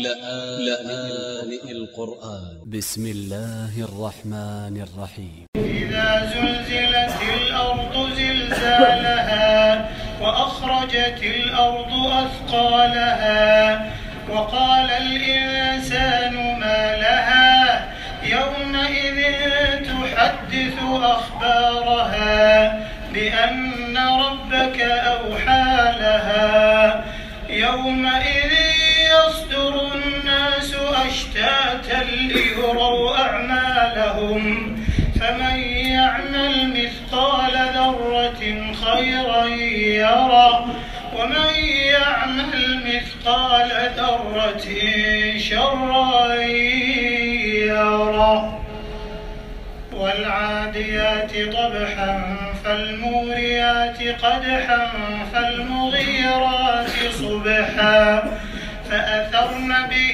لآن القرآن. ب س م الله الرحمن الرحيم. إذا زلزلت الأرض زلزالها وأخرجت الأرض أثقالها وقال الإنسان ما لها؟ يومئذ تحدث أخبارها بأن ربك أوحى لها. يومئذ أعمالهم فمن يعمل مثقال ذرة خيرا يره ومن يعمل مثقال ذرة شرا يره. والعاديات ضبحا فالموريات قدحا فالمغيرات صبحا. فأثرن به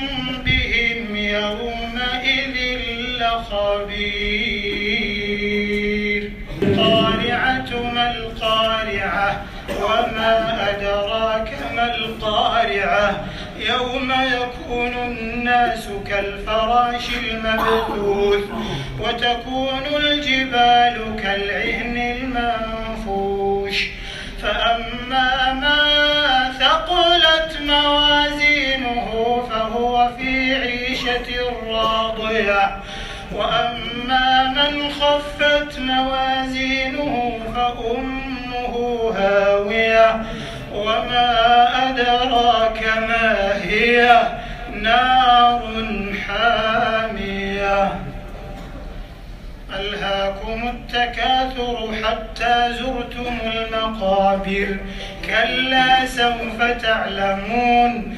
يومئذ لخبير. القارعة ما القارعة وما أدراك ما القارعة. يوم يكون الناس كالفراش المبثوث وتكون الجبال كالعهن المنفوش. فأما راضية وأما من خفت موازينه فأمه هاوية. وما أدراك ما هي؟ نار حامية. ألهاكم التكاثر حتى زرتم المقابر. كلا سوف تعلمون.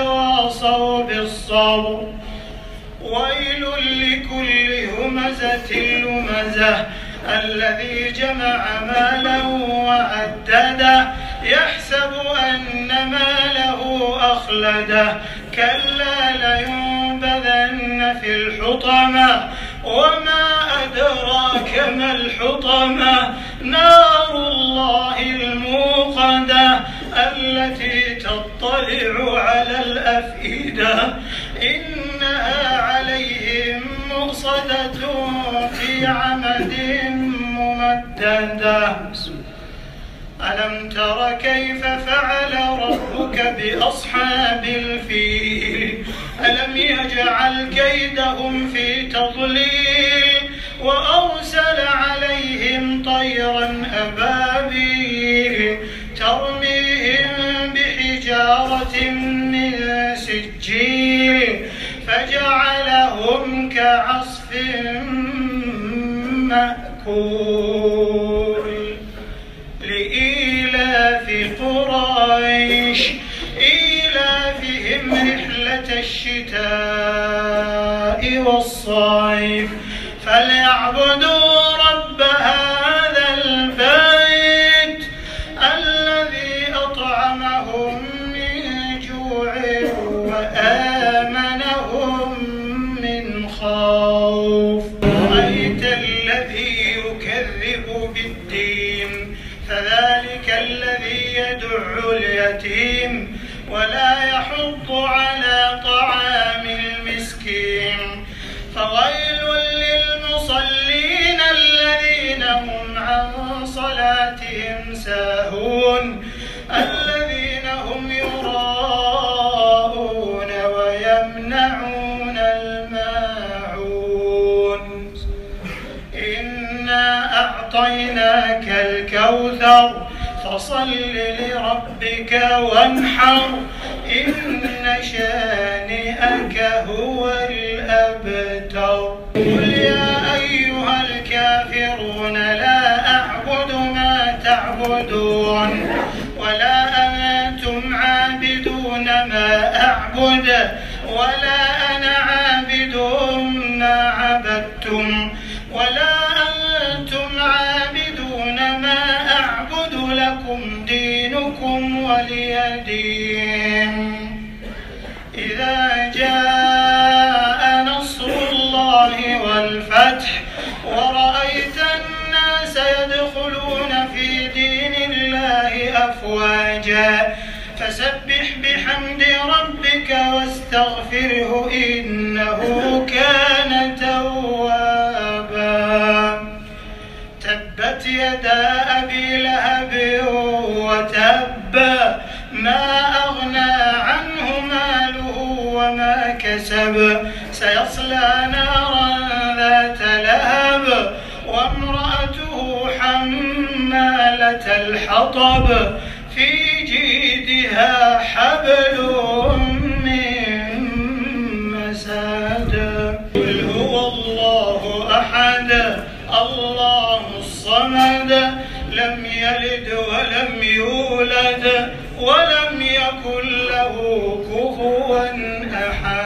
وتواصوا بالصبر. ويل لكل همزة لمزة. الذي جمع ماله وعدده يحسب أن ماله أخلده كلا لينبذن في الحطمة. وما أدراك ما الحطمة. نار الله الموقدة. التي تطلع على الأفئدة. إنها عليهم مؤصدة في عمد ممددة. ألم تر كيف فعل ربك بأصحاب الفيل؟ ألم يجعل كيدهم في تضليل؟ وأرسل عليهم طيرا أبابيل. ترميهم بحجارة من سجيل فجعلهم كعصف مأكول لإيلاف قريش إيلافهم رحلة الشتاء والصيف. فليعبدوا يتيم ولا يحض على طعام المسكين. فويل للمصلين الذين هم عن صلاتهم ساهون الذين هم يراءون ويمنعون الماعون. إنا أعطيناك الكوثر فصل لربك وانحر إن شانئك هو الأبتر. قل يا أيها الكافرون لا أعبد ما تعبدون. دينكم ولي دين إذا جاء نصر الله والفتح ورأيت الناس يدخلون في دين الله أفواجا فسبح بحمد ربك واستغفره إنه كان توابا. تبت يدا أبي لهب كسب سيصلى نارا ذات لهب. وامرأته حمالة الحطب في جيدها حبل من مساد قل هو الله أحد الله الصمد. لم يلد ولم يولد ولم يكن له كفوا أحد.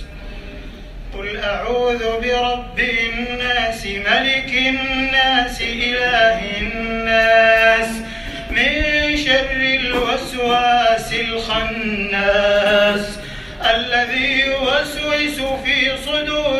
أعوذ برب الناس ملك الناس إله الناس من شر الوسواس الخناس الذي يوسوس في صدور